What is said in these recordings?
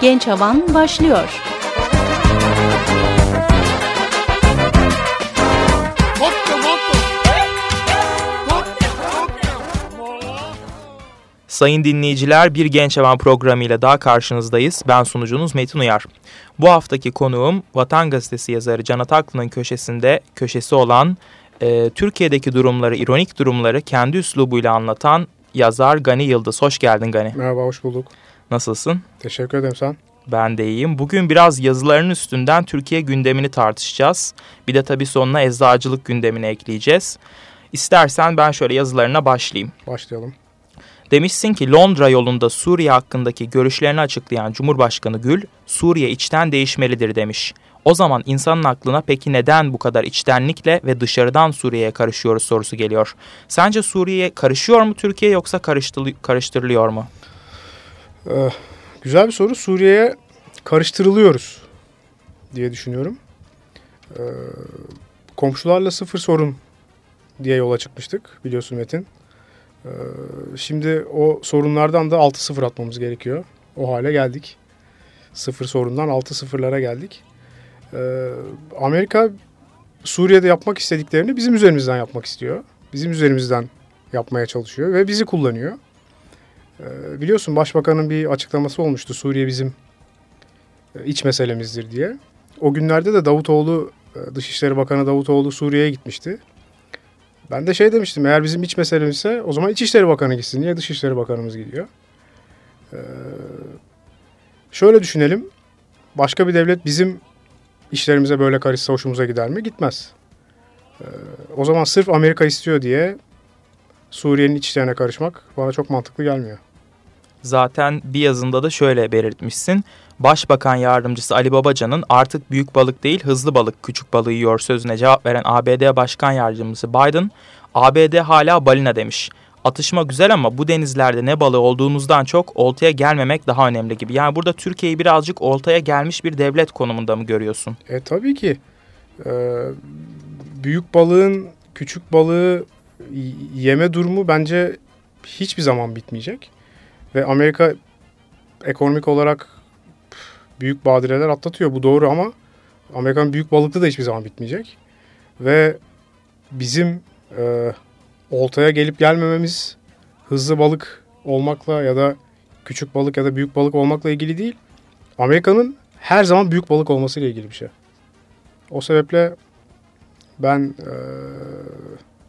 Genç Havan başlıyor. Sayın dinleyiciler bir Genç Havan programıyla daha karşınızdayız. Ben sunucunuz Metin Uyar. Bu haftaki konuğum Vatan Gazetesi yazarı Can Ataklı'nın köşesinde köşesi olan e, Türkiye'deki durumları, ironik durumları kendi üslubuyla anlatan yazar Gani Yıldız. Hoş geldin Gani. Merhaba, hoş bulduk. Nasılsın? Teşekkür ederim sen. Ben de iyiyim. Bugün biraz yazıların üstünden Türkiye gündemini tartışacağız. Bir de tabii sonuna eczacılık gündemini ekleyeceğiz. İstersen ben şöyle yazılarına başlayayım. Başlayalım. Demişsin ki Londra yolunda Suriye hakkındaki görüşlerini açıklayan Cumhurbaşkanı Gül, Suriye içten değişmelidir demiş. O zaman insanın aklına peki neden bu kadar içtenlikle ve dışarıdan Suriye'ye karışıyoruz sorusu geliyor. Sence Suriye'ye karışıyor mu Türkiye yoksa karıştırılıyor mu? Ee, güzel bir soru. Suriye'ye karıştırılıyoruz diye düşünüyorum. Ee, komşularla sıfır sorun diye yola çıkmıştık biliyorsun Metin. Ee, şimdi o sorunlardan da 6-0 atmamız gerekiyor. O hale geldik. Sıfır sorundan 6-0'lara geldik. Ee, Amerika Suriye'de yapmak istediklerini bizim üzerimizden yapmak istiyor. Bizim üzerimizden yapmaya çalışıyor ve bizi kullanıyor. Ee, biliyorsun başbakanın bir açıklaması olmuştu. Suriye bizim e, iç meselemizdir diye. O günlerde de Davutoğlu, e, Dışişleri Bakanı Davutoğlu Suriye'ye gitmişti. Ben de şey demiştim eğer bizim iç meselemizse o zaman İçişleri Bakanı gitsin. Niye Dışişleri Bakanımız gidiyor? Ee, şöyle düşünelim. Başka bir devlet bizim işlerimize böyle karışsa hoşumuza gider mi? Gitmez. Ee, o zaman sırf Amerika istiyor diye Suriye'nin iç işlerine karışmak bana çok mantıklı gelmiyor. Zaten bir yazında da şöyle belirtmişsin. Başbakan Yardımcısı Ali Babacan'ın artık büyük balık değil hızlı balık küçük balığı yiyor sözüne cevap veren ABD Başkan Yardımcısı Biden, ABD hala balina demiş. Atışma güzel ama bu denizlerde ne balığı olduğunuzdan çok oltaya gelmemek daha önemli gibi. Yani burada Türkiye'yi birazcık oltaya gelmiş bir devlet konumunda mı görüyorsun? E tabii ki. Ee, büyük balığın küçük balığı yeme durumu bence hiçbir zaman bitmeyecek. Ve Amerika ekonomik olarak büyük badireler atlatıyor. Bu doğru ama Amerikan büyük balıklı da hiçbir zaman bitmeyecek. Ve bizim e, oltaya gelip gelmememiz hızlı balık olmakla ya da küçük balık ya da büyük balık olmakla ilgili değil. Amerika'nın her zaman büyük balık olmasıyla ilgili bir şey. O sebeple ben e,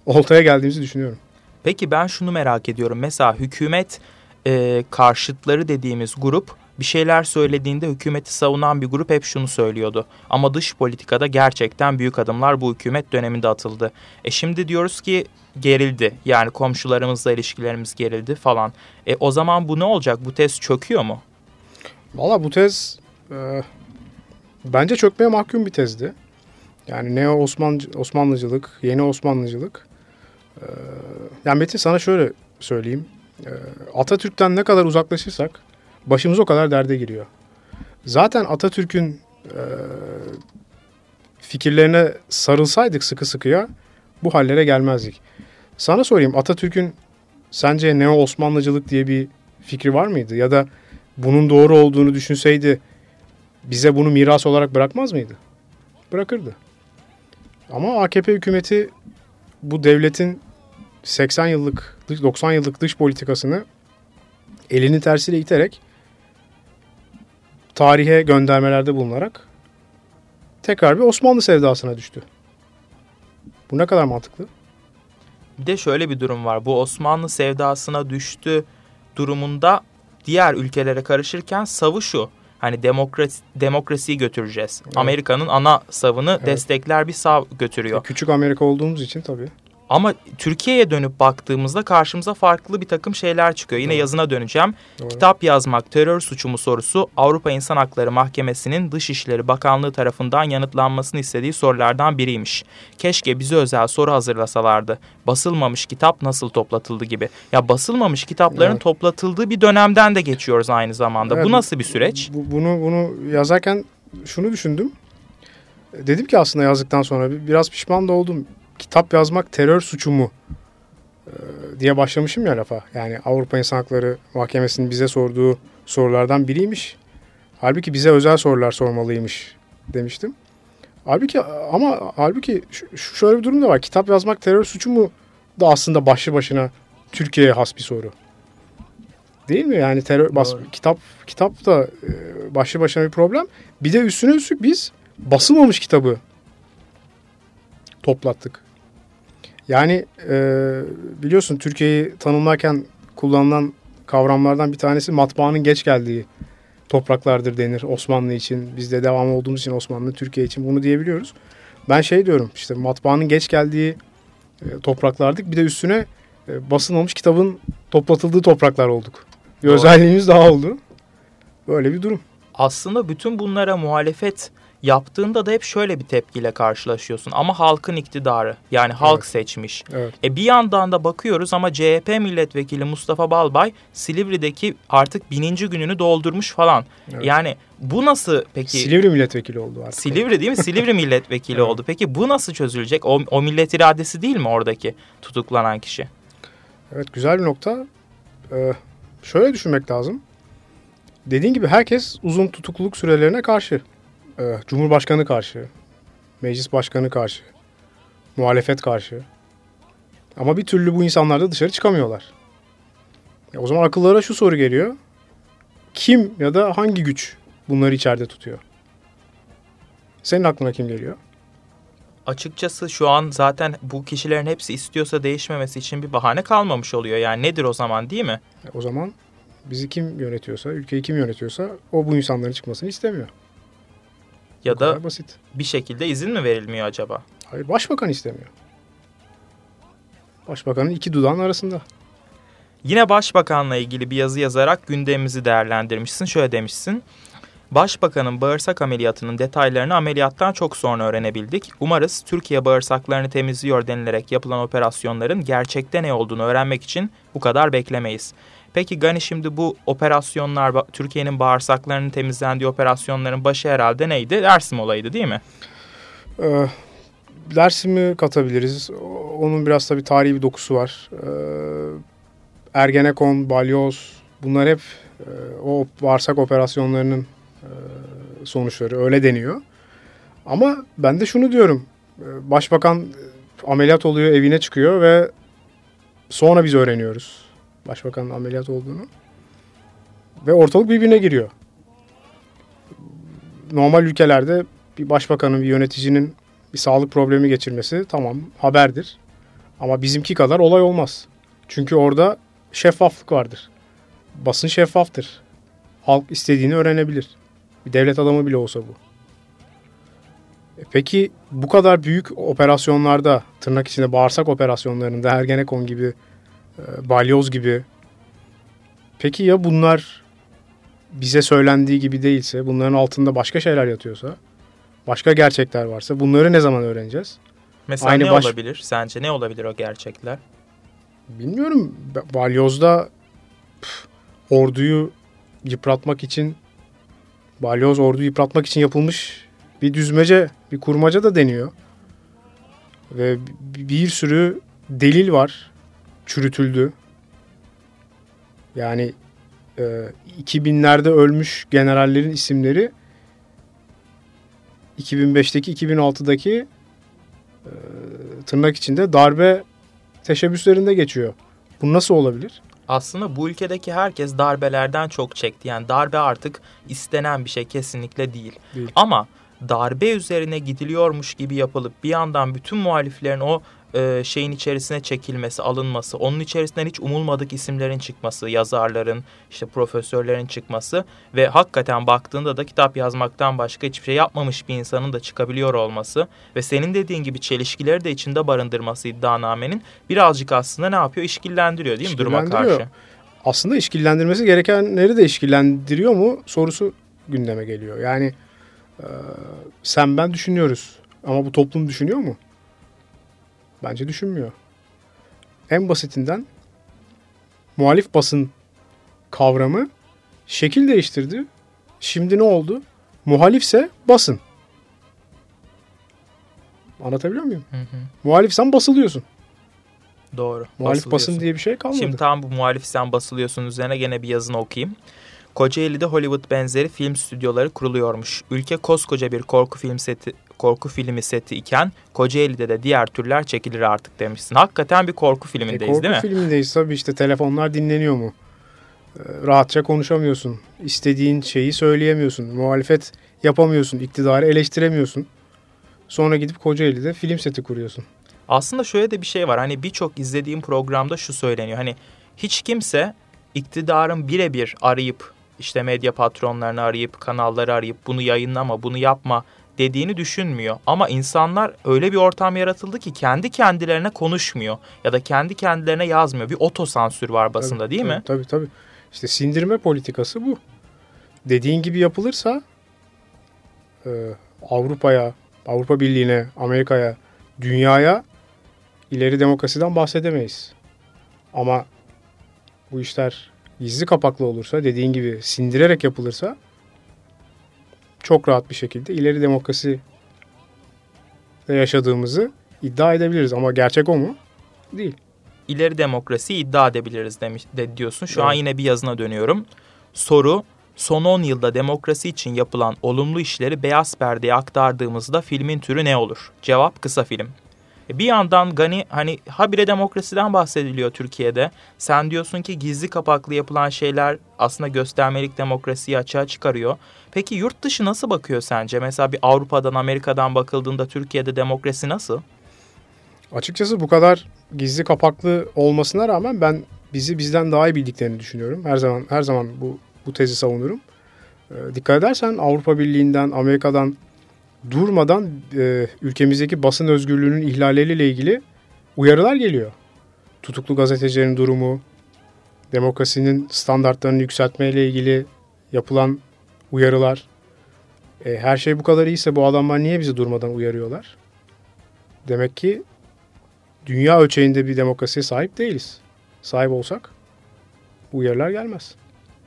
oltaya geldiğimizi düşünüyorum. Peki ben şunu merak ediyorum. Mesela hükümet e, karşıtları dediğimiz grup bir şeyler söylediğinde hükümeti savunan bir grup hep şunu söylüyordu. Ama dış politikada gerçekten büyük adımlar bu hükümet döneminde atıldı. E şimdi diyoruz ki gerildi. Yani komşularımızla ilişkilerimiz gerildi falan. E o zaman bu ne olacak? Bu tez çöküyor mu? Valla bu tez e, bence çökmeye mahkum bir tezdi. Yani Neo Osman, Osmanlıcılık, yeni Osmanlıcılık. E, yani Metin sana şöyle söyleyeyim. E, Atatürk'ten ne kadar uzaklaşırsak başımız o kadar derde giriyor. Zaten Atatürk'ün e, fikirlerine sarılsaydık sıkı sıkıya bu hallere gelmezdik. Sana sorayım Atatürk'ün sence neo Osmanlıcılık diye bir fikri var mıydı? Ya da bunun doğru olduğunu düşünseydi bize bunu miras olarak bırakmaz mıydı? Bırakırdı. Ama AKP hükümeti bu devletin 80 yıllık, 90 yıllık dış politikasını elini tersiyle iterek tarihe göndermelerde bulunarak tekrar bir Osmanlı sevdasına düştü. Bu ne kadar mantıklı? Bir de şöyle bir durum var. Bu Osmanlı sevdasına düştü durumunda diğer ülkelere karışırken savı şu. Hani demokrasi, demokrasiyi götüreceğiz. Evet. Amerika'nın ana savını evet. destekler bir sav götürüyor. Küçük Amerika olduğumuz için tabii. Ama Türkiye'ye dönüp baktığımızda karşımıza farklı bir takım şeyler çıkıyor. Yine Doğru. yazına döneceğim. Doğru. Kitap yazmak terör suçu mu sorusu Avrupa İnsan Hakları Mahkemesi'nin Dışişleri Bakanlığı tarafından yanıtlanmasını istediği sorulardan biriymiş. Keşke bize özel soru hazırlasalardı. Basılmamış kitap nasıl toplatıldı gibi. Ya basılmamış kitapların evet. toplatıldığı bir dönemden de geçiyoruz aynı zamanda. Evet, bu nasıl bir süreç? Bu, bunu bunu yazarken şunu düşündüm. Dedim ki aslında yazdıktan sonra biraz pişman da oldum kitap yazmak terör suçu mu ee, diye başlamışım ya lafa. Yani Avrupa İnsan Hakları Mahkemesi'nin bize sorduğu sorulardan biriymiş. Halbuki bize özel sorular sormalıymış demiştim. Halbuki ama halbuki şöyle bir durum da var. Kitap yazmak terör suçu mu da aslında başlı başına Türkiye'ye has bir soru. Değil mi? Yani terör bas, kitap kitap da e, başlı başına bir problem. Bir de üstüne üstlük biz basılmamış kitabı toplattık. Yani e, biliyorsun Türkiye'yi tanımlarken kullanılan kavramlardan bir tanesi matbaanın geç geldiği topraklardır denir Osmanlı için. Biz de devam olduğumuz için Osmanlı, Türkiye için bunu diyebiliyoruz. Ben şey diyorum işte matbaanın geç geldiği e, topraklardık. Bir de üstüne e, basılmamış kitabın toplatıldığı topraklar olduk. Bir Doğru. özelliğimiz daha oldu. Böyle bir durum. Aslında bütün bunlara muhalefet yaptığında da hep şöyle bir tepkiyle karşılaşıyorsun. Ama halkın iktidarı yani halk evet. seçmiş. Evet. E bir yandan da bakıyoruz ama CHP milletvekili Mustafa Balbay Silivri'deki artık bininci gününü doldurmuş falan. Evet. Yani bu nasıl peki? Silivri milletvekili oldu artık. Silivri değil mi? Silivri milletvekili evet. oldu. Peki bu nasıl çözülecek? O, o millet iradesi değil mi oradaki tutuklanan kişi? Evet güzel bir nokta. Ee, şöyle düşünmek lazım. Dediğin gibi herkes uzun tutukluluk sürelerine karşı. Ee, Cumhurbaşkanı karşı, meclis başkanı karşı, muhalefet karşı. Ama bir türlü bu insanlar da dışarı çıkamıyorlar. E o zaman akıllara şu soru geliyor. Kim ya da hangi güç bunları içeride tutuyor? Senin aklına kim geliyor? Açıkçası şu an zaten bu kişilerin hepsi istiyorsa değişmemesi için bir bahane kalmamış oluyor. Yani nedir o zaman değil mi? E o zaman bizi kim yönetiyorsa, ülkeyi kim yönetiyorsa o bu insanların çıkmasını istemiyor. Ya da basit. bir şekilde izin mi verilmiyor acaba? Hayır başbakan istemiyor. Başbakanın iki dudağın arasında. Yine başbakanla ilgili bir yazı yazarak gündemimizi değerlendirmişsin. Şöyle demişsin. Başbakanın bağırsak ameliyatının detaylarını ameliyattan çok sonra öğrenebildik. Umarız Türkiye bağırsaklarını temizliyor denilerek yapılan operasyonların gerçekte ne olduğunu öğrenmek için bu kadar beklemeyiz. Peki Gani şimdi bu operasyonlar Türkiye'nin bağırsaklarının temizlendiği operasyonların başı herhalde neydi? Dersim olayıydı değil mi? Ee, Dersim'i katabiliriz. Onun biraz tabii tarihi bir dokusu var. Ee, Ergenekon, Balyoz bunlar hep e, o bağırsak operasyonlarının e, sonuçları öyle deniyor. Ama ben de şunu diyorum. Ee, başbakan ameliyat oluyor, evine çıkıyor ve sonra biz öğreniyoruz başbakanın ameliyat olduğunu. Ve ortalık birbirine giriyor. Normal ülkelerde bir başbakanın, bir yöneticinin bir sağlık problemi geçirmesi tamam haberdir. Ama bizimki kadar olay olmaz. Çünkü orada şeffaflık vardır. Basın şeffaftır. Halk istediğini öğrenebilir. Bir devlet adamı bile olsa bu. E peki bu kadar büyük operasyonlarda, tırnak içinde bağırsak operasyonlarında Ergenekon gibi balyoz gibi. Peki ya bunlar bize söylendiği gibi değilse, bunların altında başka şeyler yatıyorsa, başka gerçekler varsa bunları ne zaman öğreneceğiz? Mesela Aynı ne baş... olabilir? Sence ne olabilir o gerçekler? Bilmiyorum. Balyoz'da pf, orduyu yıpratmak için balyoz orduyu yıpratmak için yapılmış bir düzmece, bir kurmaca da deniyor. Ve bir sürü delil var çürütüldü. Yani e, 2000'lerde ölmüş generallerin isimleri 2005'teki 2006'daki e, tırnak içinde darbe teşebbüslerinde geçiyor. Bu nasıl olabilir? Aslında bu ülkedeki herkes darbelerden çok çekti. Yani darbe artık istenen bir şey kesinlikle değil. değil. Ama darbe üzerine gidiliyormuş gibi yapılıp bir yandan bütün muhaliflerin o e, şeyin içerisine çekilmesi, alınması, onun içerisinden hiç umulmadık isimlerin çıkması, yazarların, işte profesörlerin çıkması ve hakikaten baktığında da kitap yazmaktan başka hiçbir şey yapmamış bir insanın da çıkabiliyor olması ve senin dediğin gibi çelişkileri de içinde barındırması iddianamenin birazcık aslında ne yapıyor? İşkillendiriyor değil mi duruma karşı? Aslında işkillendirmesi gerekenleri de işkillendiriyor mu sorusu gündeme geliyor. Yani e, sen ben düşünüyoruz ama bu toplum düşünüyor mu? Bence düşünmüyor. En basitinden muhalif basın kavramı şekil değiştirdi. Şimdi ne oldu? Muhalifse basın. Anlatabiliyor muyum? Hı hı. Muhalifsen basılıyorsun. Doğru. Muhalif basın diye bir şey kalmadı. Şimdi tam bu muhalif sen basılıyorsun üzerine gene bir yazını okuyayım. Kocaeli'de Hollywood benzeri film stüdyoları kuruluyormuş. Ülke koskoca bir korku film seti korku filmi seti iken Kocaeli'de de diğer türler çekilir artık demişsin. Hakikaten bir korku filmindeyiz e, korku değil mi? Korku filmindeyiz tabii işte telefonlar dinleniyor mu? Ee, rahatça konuşamıyorsun. İstediğin şeyi söyleyemiyorsun. Muhalefet yapamıyorsun. iktidarı eleştiremiyorsun. Sonra gidip Kocaeli'de film seti kuruyorsun. Aslında şöyle de bir şey var. Hani birçok izlediğim programda şu söyleniyor. Hani hiç kimse iktidarın birebir arayıp işte medya patronlarını arayıp kanalları arayıp bunu yayınlama, bunu yapma dediğini düşünmüyor. Ama insanlar öyle bir ortam yaratıldı ki kendi kendilerine konuşmuyor ya da kendi kendilerine yazmıyor. Bir otosansür var basında tabii, değil tabii, mi? Tabii tabii. İşte sindirme politikası bu. Dediğin gibi yapılırsa e, Avrupa'ya, Avrupa Birliği'ne, Amerika'ya, dünyaya ileri demokrasiden bahsedemeyiz. Ama bu işler gizli kapaklı olursa, dediğin gibi sindirerek yapılırsa çok rahat bir şekilde ileri demokrasi yaşadığımızı iddia edebiliriz. Ama gerçek o mu? Değil. İleri demokrasi iddia edebiliriz demiş, de diyorsun. Şu evet. an yine bir yazına dönüyorum. Soru, son 10 yılda demokrasi için yapılan olumlu işleri beyaz perdeye aktardığımızda filmin türü ne olur? Cevap kısa film. E, bir yandan Gani hani habire demokrasiden bahsediliyor Türkiye'de. Sen diyorsun ki gizli kapaklı yapılan şeyler aslında göstermelik demokrasiyi açığa çıkarıyor. Peki yurt dışı nasıl bakıyor sence? Mesela bir Avrupa'dan, Amerika'dan bakıldığında Türkiye'de demokrasi nasıl? Açıkçası bu kadar gizli kapaklı olmasına rağmen ben bizi bizden daha iyi bildiklerini düşünüyorum. Her zaman her zaman bu bu tezi savunurum. E, dikkat edersen Avrupa Birliği'nden, Amerika'dan durmadan e, ülkemizdeki basın özgürlüğünün ihlalleriyle ilgili uyarılar geliyor. Tutuklu gazetecilerin durumu, demokrasinin standartlarını yükseltmeyle ilgili yapılan uyarılar. E, her şey bu kadar iyiyse bu adamlar niye bizi durmadan uyarıyorlar? Demek ki dünya ölçeğinde bir demokrasiye sahip değiliz. Sahip olsak bu uyarılar gelmez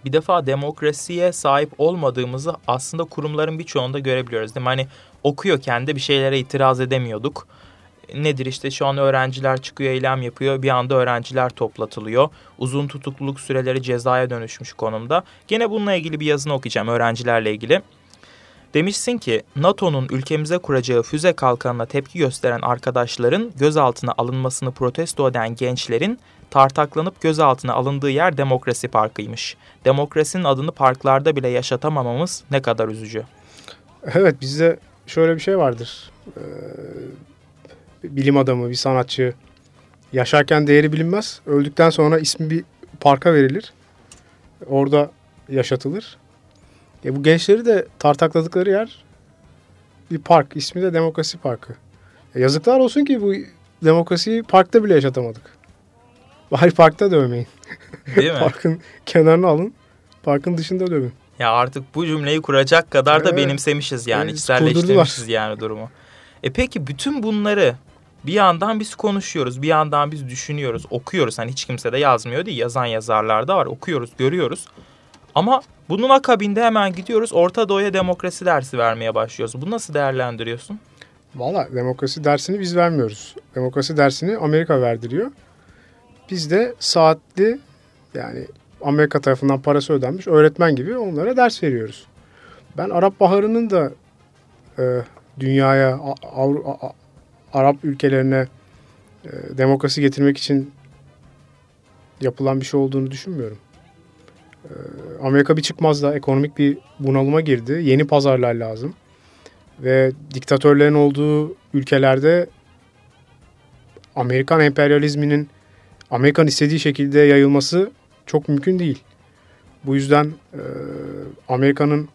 bir defa demokrasiye sahip olmadığımızı aslında kurumların birçoğunda görebiliyoruz. Değil mi? Hani okuyorken de bir şeylere itiraz edemiyorduk. Nedir işte şu an öğrenciler çıkıyor eylem yapıyor bir anda öğrenciler toplatılıyor. Uzun tutukluluk süreleri cezaya dönüşmüş konumda. Gene bununla ilgili bir yazını okuyacağım öğrencilerle ilgili. Demişsin ki NATO'nun ülkemize kuracağı füze kalkanına tepki gösteren arkadaşların gözaltına alınmasını protesto eden gençlerin tartaklanıp gözaltına alındığı yer Demokrasi Parkı'ymış. Demokrasinin adını parklarda bile yaşatamamamız ne kadar üzücü. Evet bizde şöyle bir şey vardır. Ee, bilim adamı, bir sanatçı yaşarken değeri bilinmez. Öldükten sonra ismi bir parka verilir. Orada yaşatılır. E bu gençleri de tartakladıkları yer bir park. İsmi de Demokrasi Parkı. E yazıklar olsun ki bu demokrasiyi parkta bile yaşatamadık. Bari parkta dövmeyin. Değil mi? Parkın kenarına alın. Parkın dışında dövün. Ya artık bu cümleyi kuracak kadar da evet. benimsemişiz yani. Evet, içselleştirmişiz yani durumu. E peki bütün bunları bir yandan biz konuşuyoruz, bir yandan biz düşünüyoruz, okuyoruz. Hani hiç kimse de yazmıyor değil, yazan yazarlar da var. Okuyoruz, görüyoruz. Ama bunun akabinde hemen gidiyoruz Orta Doğu'ya demokrasi dersi vermeye başlıyoruz. Bunu nasıl değerlendiriyorsun? Valla demokrasi dersini biz vermiyoruz. Demokrasi dersini Amerika verdiriyor. Biz de saatli yani Amerika tarafından parası ödenmiş öğretmen gibi onlara ders veriyoruz. Ben Arap Baharı'nın da e, dünyaya, Avru, a, Arap ülkelerine e, demokrasi getirmek için yapılan bir şey olduğunu düşünmüyorum. E, Amerika bir çıkmazda ekonomik bir bunalıma girdi. Yeni pazarlar lazım. Ve diktatörlerin olduğu ülkelerde Amerikan emperyalizminin Amerikan istediği şekilde yayılması çok mümkün değil. Bu yüzden e, Amerika'nın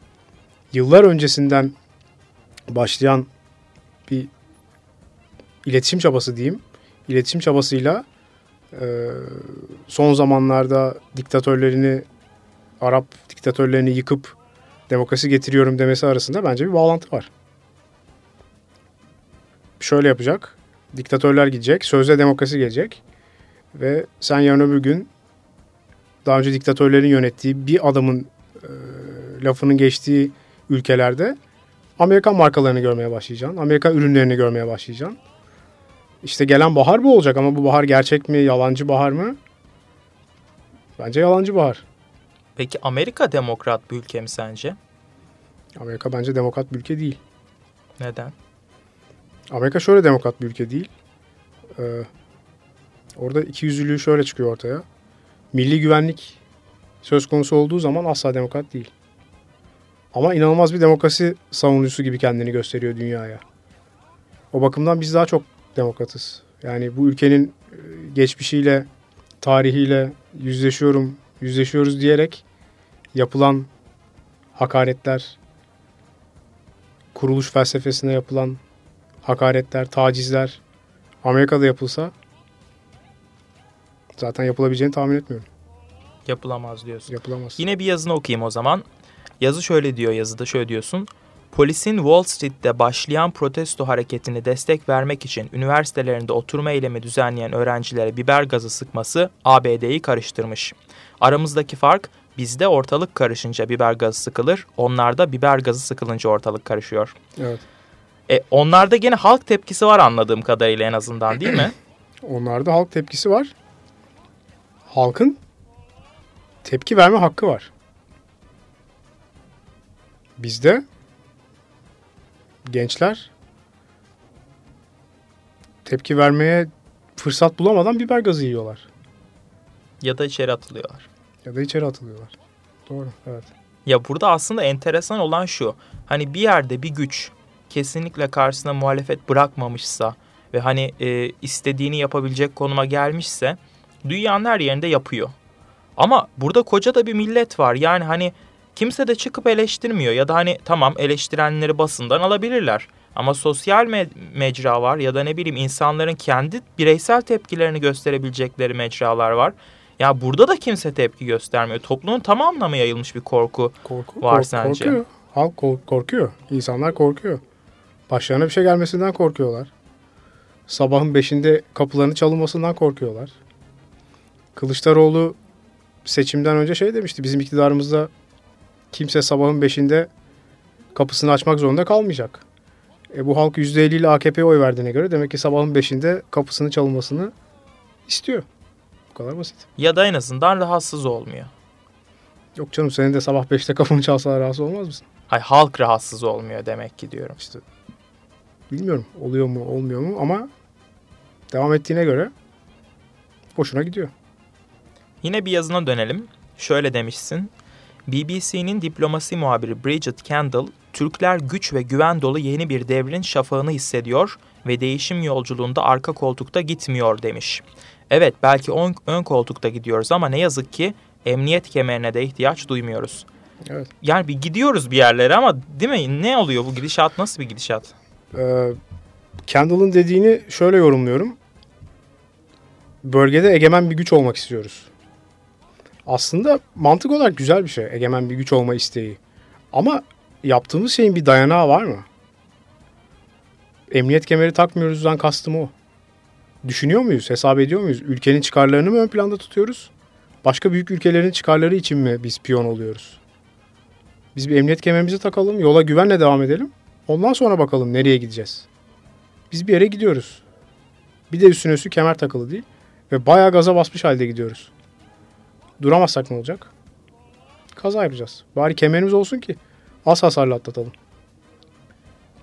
yıllar öncesinden başlayan bir iletişim çabası diyeyim. İletişim çabasıyla e, son zamanlarda diktatörlerini, Arap diktatörlerini yıkıp demokrasi getiriyorum demesi arasında bence bir bağlantı var. Şöyle yapacak. Diktatörler gidecek, sözde demokrasi gelecek. Ve sen yarın öbür gün daha önce diktatörlerin yönettiği bir adamın e, lafının geçtiği ülkelerde Amerikan markalarını görmeye başlayacaksın. Amerikan ürünlerini görmeye başlayacaksın. İşte gelen bahar bu olacak ama bu bahar gerçek mi, yalancı bahar mı? Bence yalancı bahar. Peki Amerika demokrat bir ülke mi sence? Amerika bence demokrat bir ülke değil. Neden? Amerika şöyle demokrat bir ülke değil. Ee, orada iki yüzlülüğü şöyle çıkıyor ortaya. Milli güvenlik söz konusu olduğu zaman asla demokrat değil. Ama inanılmaz bir demokrasi savunucusu gibi kendini gösteriyor dünyaya. O bakımdan biz daha çok demokratız. Yani bu ülkenin e, geçmişiyle, tarihiyle yüzleşiyorum, yüzleşiyoruz diyerek yapılan hakaretler, kuruluş felsefesine yapılan hakaretler, tacizler Amerika'da yapılsa zaten yapılabileceğini tahmin etmiyorum. Yapılamaz diyorsun. Yapılamaz. Yine bir yazını okuyayım o zaman. Yazı şöyle diyor yazıda şöyle diyorsun. Polisin Wall Street'te başlayan protesto hareketini destek vermek için üniversitelerinde oturma eylemi düzenleyen öğrencilere biber gazı sıkması ABD'yi karıştırmış. Aramızdaki fark bizde ortalık karışınca biber gazı sıkılır, onlarda biber gazı sıkılınca ortalık karışıyor. Evet. E, onlarda gene halk tepkisi var anladığım kadarıyla en azından değil mi? Onlarda halk tepkisi var. Halkın tepki verme hakkı var. Bizde gençler tepki vermeye fırsat bulamadan biber gazı yiyorlar. Ya da içeri atılıyorlar. Ya da içeri atılıyorlar. Doğru, evet. Ya burada aslında enteresan olan şu. Hani bir yerde bir güç kesinlikle karşısına muhalefet bırakmamışsa ve hani e, istediğini yapabilecek konuma gelmişse dünyanın her yerinde yapıyor. Ama burada koca da bir millet var. Yani hani kimse de çıkıp eleştirmiyor ya da hani tamam eleştirenleri basından alabilirler. Ama sosyal me- mecra var ya da ne bileyim insanların kendi bireysel tepkilerini gösterebilecekleri mecralar var. Ya burada da kimse tepki göstermiyor. Toplumun tamamına mı yayılmış bir korku, korku var kork, sence? Korkuyor. Halk korkuyor. İnsanlar korkuyor. Başlarına bir şey gelmesinden korkuyorlar. Sabahın beşinde kapılarını çalınmasından korkuyorlar. Kılıçdaroğlu seçimden önce şey demişti. Bizim iktidarımızda kimse sabahın beşinde kapısını açmak zorunda kalmayacak. E bu halk %50 ile AKP'ye oy verdiğine göre demek ki sabahın beşinde kapısını çalınmasını istiyor. Bu kadar basit. Ya da en azından rahatsız olmuyor. Yok canım senin de sabah beşte kapını çalsalar rahatsız olmaz mısın? Ay halk rahatsız olmuyor demek ki diyorum. İşte bilmiyorum oluyor mu olmuyor mu ama devam ettiğine göre hoşuna gidiyor. Yine bir yazına dönelim. Şöyle demişsin. BBC'nin diplomasi muhabiri Bridget Kendall, Türkler güç ve güven dolu yeni bir devrin şafağını hissediyor ve değişim yolculuğunda arka koltukta gitmiyor demiş. Evet belki ön, ön koltukta gidiyoruz ama ne yazık ki emniyet kemerine de ihtiyaç duymuyoruz. Evet. Yani bir gidiyoruz bir yerlere ama değil mi? Ne oluyor bu gidişat? Nasıl bir gidişat? Ee, Kendall'ın dediğini şöyle yorumluyorum. Bölgede egemen bir güç olmak istiyoruz. Aslında mantık olarak güzel bir şey egemen bir güç olma isteği. Ama yaptığımız şeyin bir dayanağı var mı? Emniyet kemeri takmıyoruzdan kastım o. Düşünüyor muyuz, hesap ediyor muyuz? Ülkenin çıkarlarını mı ön planda tutuyoruz? Başka büyük ülkelerin çıkarları için mi biz piyon oluyoruz? Biz bir emniyet kemerimizi takalım, yola güvenle devam edelim. Ondan sonra bakalım nereye gideceğiz. Biz bir yere gidiyoruz. Bir de üstüne üstü kemer takılı değil. Ve bayağı gaza basmış halde gidiyoruz. Duramazsak ne olacak? Kaza yapacağız. Bari kemerimiz olsun ki az hasarlı atlatalım.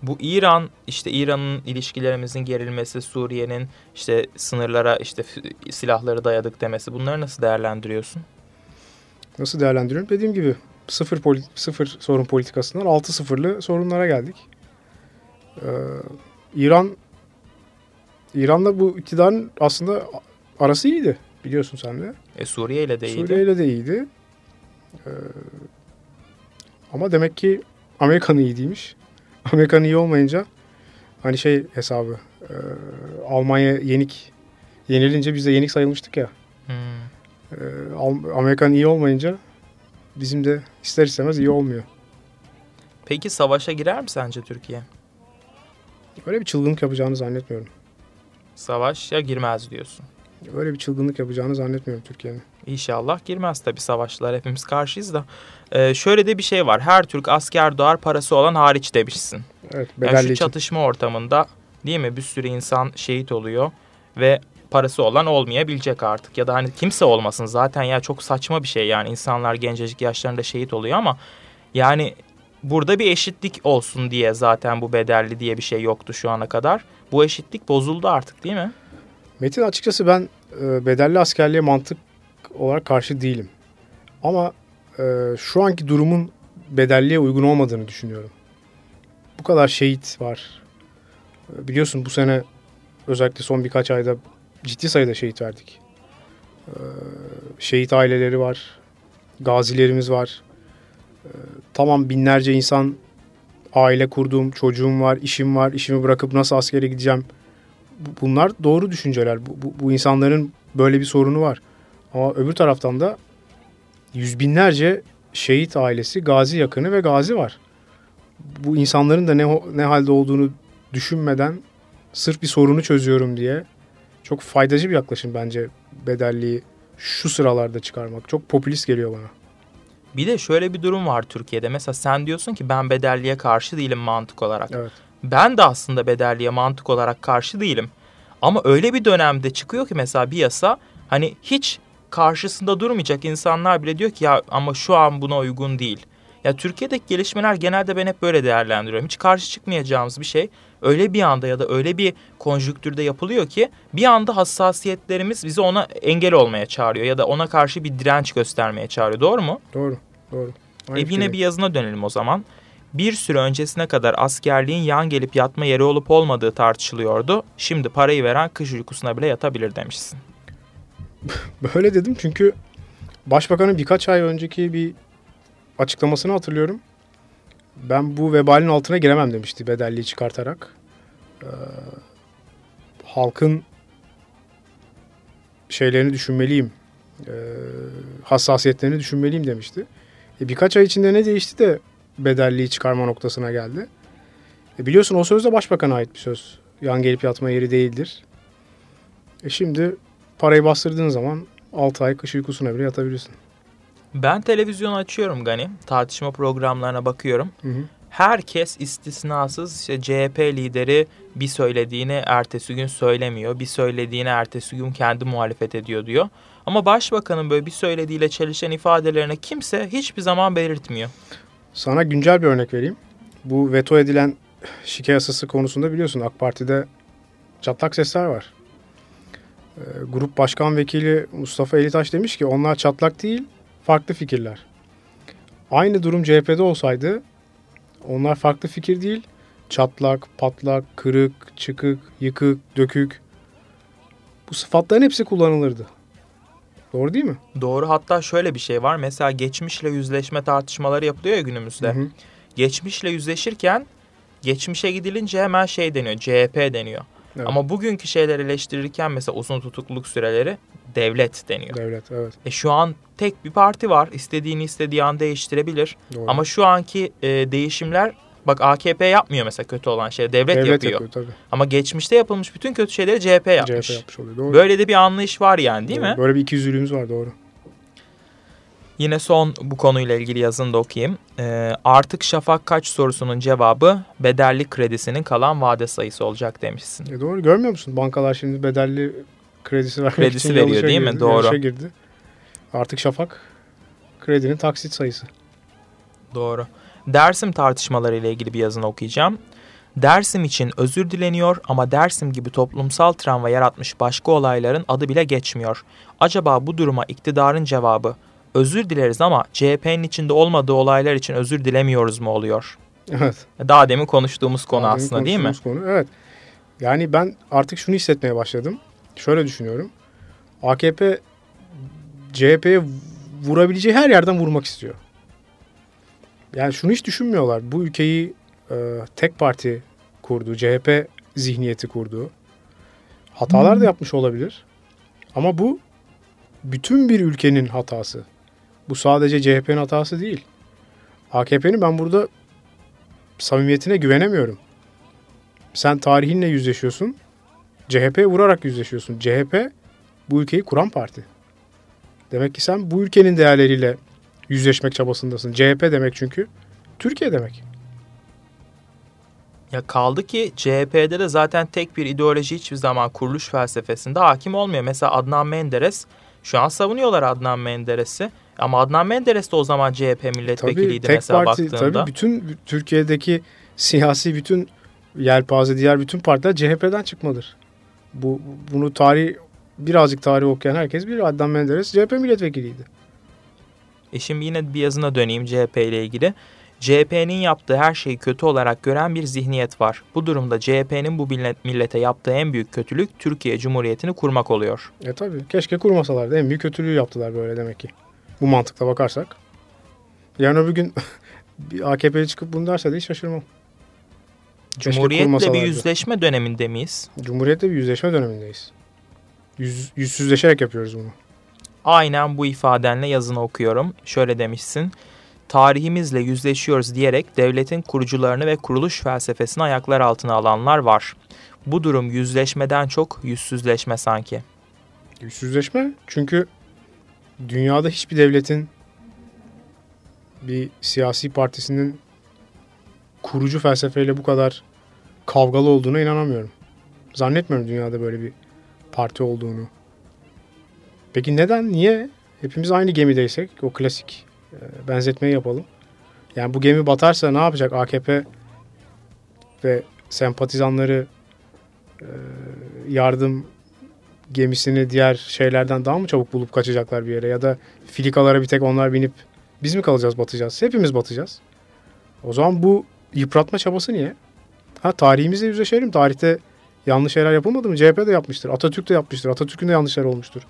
Bu İran işte İran'ın ilişkilerimizin gerilmesi, Suriye'nin işte sınırlara işte silahları dayadık demesi bunları nasıl değerlendiriyorsun? Nasıl değerlendiriyorum? Dediğim gibi sıfır, poli, sıfır sorun politikasından altı sıfırlı sorunlara geldik. Ee, İran İran'la bu iktidarın aslında arası iyiydi biliyorsun sen de. E, Suriye ile de iyiydi. Suriye ile de iyiydi. Ee, ama demek ki Amerika'nın iyi değilmiş. Amerika'nın iyi olmayınca hani şey hesabı e, Almanya yenik yenilince biz de yenik sayılmıştık ya. Hmm. E, Amerika'nın iyi olmayınca bizim de ister istemez iyi olmuyor. Peki savaşa girer mi sence Türkiye? Öyle bir çılgınlık yapacağını zannetmiyorum. Savaş ya girmez diyorsun. Öyle bir çılgınlık yapacağını zannetmiyorum Türkiye'nin. İnşallah girmez tabii savaşlar hepimiz karşıyız da. Ee, şöyle de bir şey var. Her Türk asker doğar parası olan hariç demişsin. Evet yani şu çatışma ortamında değil mi bir sürü insan şehit oluyor ve parası olan olmayabilecek artık. Ya da hani kimse olmasın zaten ya çok saçma bir şey yani insanlar gencecik yaşlarında şehit oluyor ama yani burada bir eşitlik olsun diye zaten bu bedelli diye bir şey yoktu şu ana kadar. Bu eşitlik bozuldu artık değil mi? Metin açıkçası ben e, bedelli askerliğe mantık olarak karşı değilim. Ama e, şu anki durumun bedelliye uygun olmadığını düşünüyorum. Bu kadar şehit var. E, biliyorsun bu sene özellikle son birkaç ayda ciddi sayıda şehit verdik. E, şehit aileleri var. Gazilerimiz var. E, tamam binlerce insan aile kurduğum, çocuğum var, işim var, işimi bırakıp nasıl askere gideceğim. Bunlar doğru düşünceler. Bu, bu, bu insanların böyle bir sorunu var. Ama öbür taraftan da yüz binlerce şehit ailesi, gazi yakını ve gazi var. Bu insanların da ne, ne halde olduğunu düşünmeden sırf bir sorunu çözüyorum diye çok faydacı bir yaklaşım bence bedelliği şu sıralarda çıkarmak. Çok popülist geliyor bana. Bir de şöyle bir durum var Türkiye'de. Mesela sen diyorsun ki ben bedelliye karşı değilim mantık olarak. Evet. Ben de aslında bedelliye mantık olarak karşı değilim. Ama öyle bir dönemde çıkıyor ki mesela bir yasa hani hiç karşısında durmayacak insanlar bile diyor ki ya ama şu an buna uygun değil. Ya Türkiye'deki gelişmeler genelde ben hep böyle değerlendiriyorum. Hiç karşı çıkmayacağımız bir şey öyle bir anda ya da öyle bir konjüktürde yapılıyor ki bir anda hassasiyetlerimiz bizi ona engel olmaya çağırıyor ya da ona karşı bir direnç göstermeye çağırıyor. Doğru mu? Doğru, doğru. Aynı e yine bir yazına dönelim o zaman. Bir süre öncesine kadar askerliğin yan gelip yatma yeri olup olmadığı tartışılıyordu. Şimdi parayı veren kış uykusuna bile yatabilir demişsin. Böyle dedim çünkü Başbakanın birkaç ay önceki bir açıklamasını hatırlıyorum. Ben bu vebalin altına giremem demişti bedelliği çıkartarak. Ee, halkın şeylerini düşünmeliyim. E, hassasiyetlerini düşünmeliyim demişti. E, birkaç ay içinde ne değişti de bedelliği çıkarma noktasına geldi. E, biliyorsun o söz de başbakana ait bir söz. Yan gelip yatma yeri değildir. E şimdi parayı bastırdığın zaman 6 ay kış uykusuna bile yatabilirsin. Ben televizyon açıyorum Gani. Tartışma programlarına bakıyorum. Hı hı. Herkes istisnasız işte CHP lideri bir söylediğini ertesi gün söylemiyor. Bir söylediğini ertesi gün kendi muhalefet ediyor diyor. Ama başbakanın böyle bir söylediğiyle çelişen ifadelerine kimse hiçbir zaman belirtmiyor. Sana güncel bir örnek vereyim. Bu veto edilen şike yasası konusunda biliyorsun AK Parti'de çatlak sesler var. Ee, Grup Başkan Vekili Mustafa Elitaş demiş ki onlar çatlak değil farklı fikirler. Aynı durum CHP'de olsaydı onlar farklı fikir değil çatlak, patlak, kırık, çıkık, yıkık, dökük bu sıfatların hepsi kullanılırdı. Doğru değil mi? Doğru. Hatta şöyle bir şey var. Mesela geçmişle yüzleşme tartışmaları yapılıyor ya günümüzde. Hı hı. Geçmişle yüzleşirken geçmişe gidilince hemen şey deniyor. CHP deniyor. Evet. Ama bugünkü şeyler eleştirirken mesela uzun tutukluluk süreleri devlet deniyor. Devlet evet. E şu an tek bir parti var. İstediğini istediği an değiştirebilir. Doğru. Ama şu anki e, değişimler Bak AKP yapmıyor mesela kötü olan şey. Devlet, Devlet yapıyor. yapıyor tabii. Ama geçmişte yapılmış bütün kötü şeyleri CHP yapmış. CHP yapmış oluyor. Doğru. Böyle de bir anlayış var yani değil doğru. mi? Böyle bir ikiyüzlülüğümüz var doğru. Yine son bu konuyla ilgili yazını da okuyayım. Ee, artık şafak kaç sorusunun cevabı bedelli kredisinin kalan vade sayısı olacak demişsin. E doğru görmüyor musun? Bankalar şimdi bedelli kredisi vermek Kredisi için veriyor değil girdi, mi? Doğru. girdi. Artık şafak kredinin taksit sayısı. Doğru. Dersim tartışmaları ile ilgili bir yazını okuyacağım. Dersim için özür dileniyor ama Dersim gibi toplumsal travma yaratmış başka olayların adı bile geçmiyor. Acaba bu duruma iktidarın cevabı özür dileriz ama CHP'nin içinde olmadığı olaylar için özür dilemiyoruz mu oluyor? Evet. Daha demin konuştuğumuz konu Daha aslında değil mi? Konu, evet. Yani ben artık şunu hissetmeye başladım. Şöyle düşünüyorum. AKP CHP'ye vurabileceği her yerden vurmak istiyor. Yani şunu hiç düşünmüyorlar. Bu ülkeyi e, tek parti kurdu, CHP zihniyeti kurdu. Hatalar da hmm. yapmış olabilir. Ama bu bütün bir ülkenin hatası. Bu sadece CHP'nin hatası değil. AKP'nin ben burada samimiyetine güvenemiyorum. Sen tarihinle yüzleşiyorsun. CHP'ye vurarak yüzleşiyorsun. CHP bu ülkeyi kuran parti. Demek ki sen bu ülkenin değerleriyle yüzleşmek çabasındasın. CHP demek çünkü Türkiye demek. Ya kaldı ki CHP'de de zaten tek bir ideoloji hiçbir zaman kuruluş felsefesinde hakim olmuyor. Mesela Adnan Menderes şu an savunuyorlar Adnan Menderes'i. Ama Adnan Menderes de o zaman CHP milletvekiliydi tabii, tek mesela parti, baktığında. Tabii bütün Türkiye'deki siyasi bütün yelpaze diğer bütün partiler CHP'den çıkmadır. Bu bunu tarih birazcık tarih okuyan herkes bilir. Adnan Menderes CHP milletvekiliydi. E şimdi yine bir yazına döneyim CHP ile ilgili. CHP'nin yaptığı her şeyi kötü olarak gören bir zihniyet var. Bu durumda CHP'nin bu millete yaptığı en büyük kötülük Türkiye Cumhuriyeti'ni kurmak oluyor. E tabi keşke kurmasalardı. En büyük kötülüğü yaptılar böyle demek ki. Bu mantıkla bakarsak. Yarın öbür gün bir AKP'li çıkıp bunu derse de hiç şaşırmam. Cumhuriyetle bir yüzleşme döneminde miyiz? Cumhuriyetle bir yüzleşme dönemindeyiz. Yüz, yüzsüzleşerek yapıyoruz bunu. Aynen bu ifadenle yazını okuyorum. Şöyle demişsin. Tarihimizle yüzleşiyoruz diyerek devletin kurucularını ve kuruluş felsefesini ayaklar altına alanlar var. Bu durum yüzleşmeden çok yüzsüzleşme sanki. Yüzsüzleşme çünkü dünyada hiçbir devletin bir siyasi partisinin kurucu felsefeyle bu kadar kavgalı olduğuna inanamıyorum. Zannetmiyorum dünyada böyle bir parti olduğunu. Peki neden? Niye? Hepimiz aynı gemideysek o klasik e, benzetmeyi yapalım. Yani bu gemi batarsa ne yapacak AKP ve sempatizanları e, yardım gemisini diğer şeylerden daha mı çabuk bulup kaçacaklar bir yere ya da filikalara bir tek onlar binip biz mi kalacağız batacağız? Hepimiz batacağız. O zaman bu yıpratma çabası niye? Ha tarihimizle yüzleşelim. Tarihte yanlış şeyler yapılmadı mı? CHP de yapmıştır. Atatürk de yapmıştır. Atatürk'ün de yanlışlar olmuştur.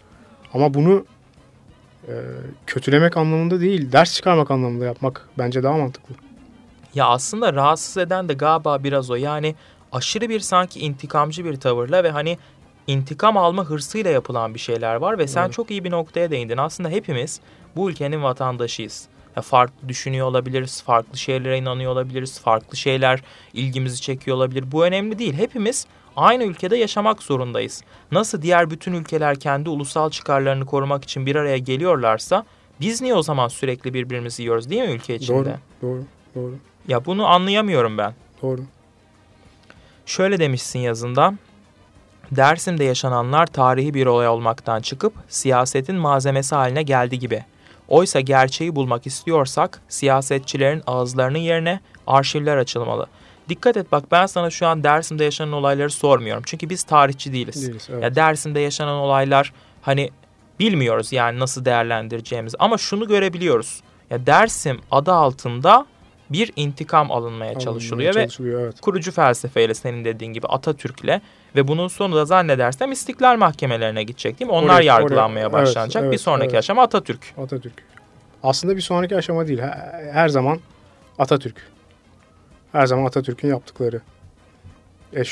Ama bunu e, kötülemek anlamında değil, ders çıkarmak anlamında yapmak bence daha mantıklı. Ya aslında rahatsız eden de galiba biraz o. Yani aşırı bir sanki intikamcı bir tavırla ve hani intikam alma hırsıyla yapılan bir şeyler var ve sen evet. çok iyi bir noktaya değindin. Aslında hepimiz bu ülkenin vatandaşıyız. Ya farklı düşünüyor olabiliriz, farklı şeylere inanıyor olabiliriz, farklı şeyler ilgimizi çekiyor olabilir. Bu önemli değil. Hepimiz aynı ülkede yaşamak zorundayız. Nasıl diğer bütün ülkeler kendi ulusal çıkarlarını korumak için bir araya geliyorlarsa biz niye o zaman sürekli birbirimizi yiyoruz değil mi ülke içinde? Doğru, doğru, doğru. Ya bunu anlayamıyorum ben. Doğru. Şöyle demişsin yazında. Dersim'de yaşananlar tarihi bir olay olmaktan çıkıp siyasetin malzemesi haline geldi gibi. Oysa gerçeği bulmak istiyorsak siyasetçilerin ağızlarının yerine arşivler açılmalı. Dikkat et bak ben sana şu an Dersim'de yaşanan olayları sormuyorum. Çünkü biz tarihçi değiliz. değiliz evet. Ya Dersim'de yaşanan olaylar hani bilmiyoruz yani nasıl değerlendireceğimizi ama şunu görebiliyoruz. Ya Dersim adı altında bir intikam alınmaya Alınmaya çalışılıyor ve evet. kurucu felsefeyle senin dediğin gibi Atatürk'le ve bunun sonu da zannedersem istiklal mahkemelerine gidecek değil mi? Onlar oraya, yargılanmaya oraya. başlanacak. Evet, bir sonraki evet. aşama Atatürk. Atatürk. Aslında bir sonraki aşama değil. Her zaman Atatürk. Her zaman Atatürk'ün yaptıkları. E,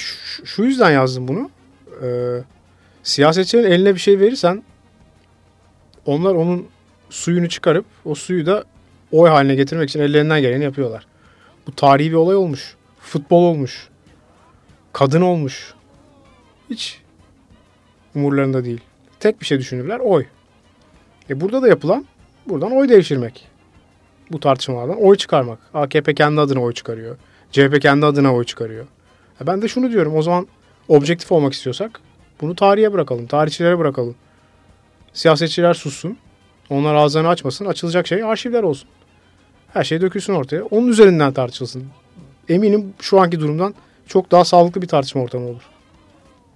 şu, yüzden yazdım bunu. Ee, siyasetçilerin eline bir şey verirsen onlar onun suyunu çıkarıp o suyu da oy haline getirmek için ellerinden geleni yapıyorlar. Bu tarihi bir olay olmuş. Futbol olmuş. Kadın olmuş. Hiç umurlarında değil. Tek bir şey düşünürler oy. E burada da yapılan buradan oy devşirmek. Bu tartışmalardan oy çıkarmak. AKP kendi adına oy çıkarıyor. CHP kendi adına oy çıkarıyor. E ben de şunu diyorum o zaman objektif olmak istiyorsak bunu tarihe bırakalım. Tarihçilere bırakalım. Siyasetçiler sussun. Onlar ağızlarını açmasın. Açılacak şey arşivler olsun. Her şey dökülsün ortaya. Onun üzerinden tartışılsın. Eminim şu anki durumdan çok daha sağlıklı bir tartışma ortamı olur.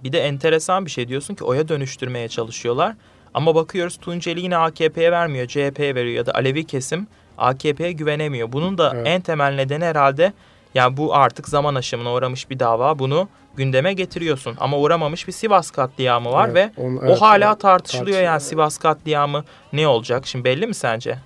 Bir de enteresan bir şey diyorsun ki oya dönüştürmeye çalışıyorlar. Ama bakıyoruz Tunceli yine AKP'ye vermiyor, CHP'ye veriyor ya da Alevi kesim AKP'ye güvenemiyor. Bunun da evet. en temel nedeni herhalde yani bu artık zaman aşımına uğramış bir dava. Bunu gündeme getiriyorsun. Ama uğramamış bir Sivas katliamı var evet, ve onu, evet, o hala tartışılıyor yani Sivas katliamı ne olacak? Şimdi belli mi sence?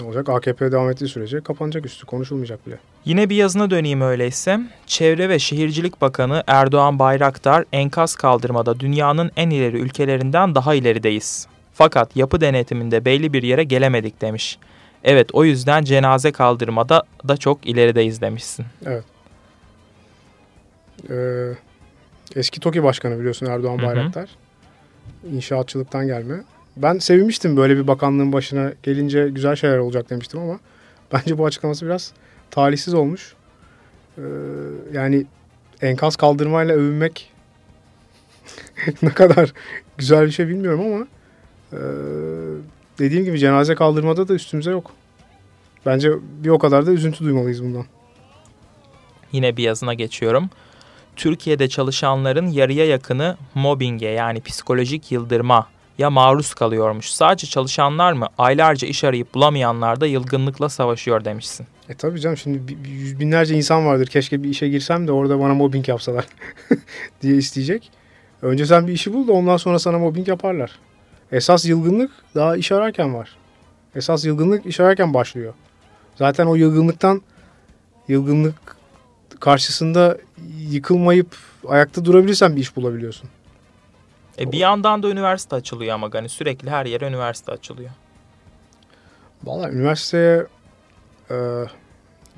Ne olacak? AKP devam ettiği sürece kapanacak üstü. Konuşulmayacak bile. Yine bir yazına döneyim öyleyse. Çevre ve Şehircilik Bakanı Erdoğan Bayraktar enkaz kaldırmada dünyanın en ileri ülkelerinden daha ilerideyiz. Fakat yapı denetiminde belli bir yere gelemedik demiş. Evet o yüzden cenaze kaldırmada da çok ilerideyiz demişsin. Evet. Ee, eski TOKİ Başkanı biliyorsun Erdoğan Bayraktar. Hı hı. İnşaatçılıktan gelme. Ben sevinmiştim böyle bir bakanlığın başına gelince güzel şeyler olacak demiştim ama bence bu açıklaması biraz talihsiz olmuş. Ee, yani enkaz kaldırmayla övünmek ne kadar güzel bir şey bilmiyorum ama e, dediğim gibi cenaze kaldırmada da üstümüze yok. Bence bir o kadar da üzüntü duymalıyız bundan. Yine bir yazına geçiyorum. Türkiye'de çalışanların yarıya yakını mobbinge yani psikolojik yıldırma ya maruz kalıyormuş. Sadece çalışanlar mı aylarca iş arayıp bulamayanlar da yılgınlıkla savaşıyor demişsin. E tabii canım şimdi yüz binlerce insan vardır. Keşke bir işe girsem de orada bana mobbing yapsalar diye isteyecek. Önce sen bir işi bul da ondan sonra sana mobbing yaparlar. Esas yılgınlık daha iş ararken var. Esas yılgınlık iş ararken başlıyor. Zaten o yılgınlıktan yılgınlık karşısında yıkılmayıp ayakta durabilirsen bir iş bulabiliyorsun. E bir yandan da üniversite açılıyor ama hani sürekli her yere üniversite açılıyor. Valla üniversiteye e,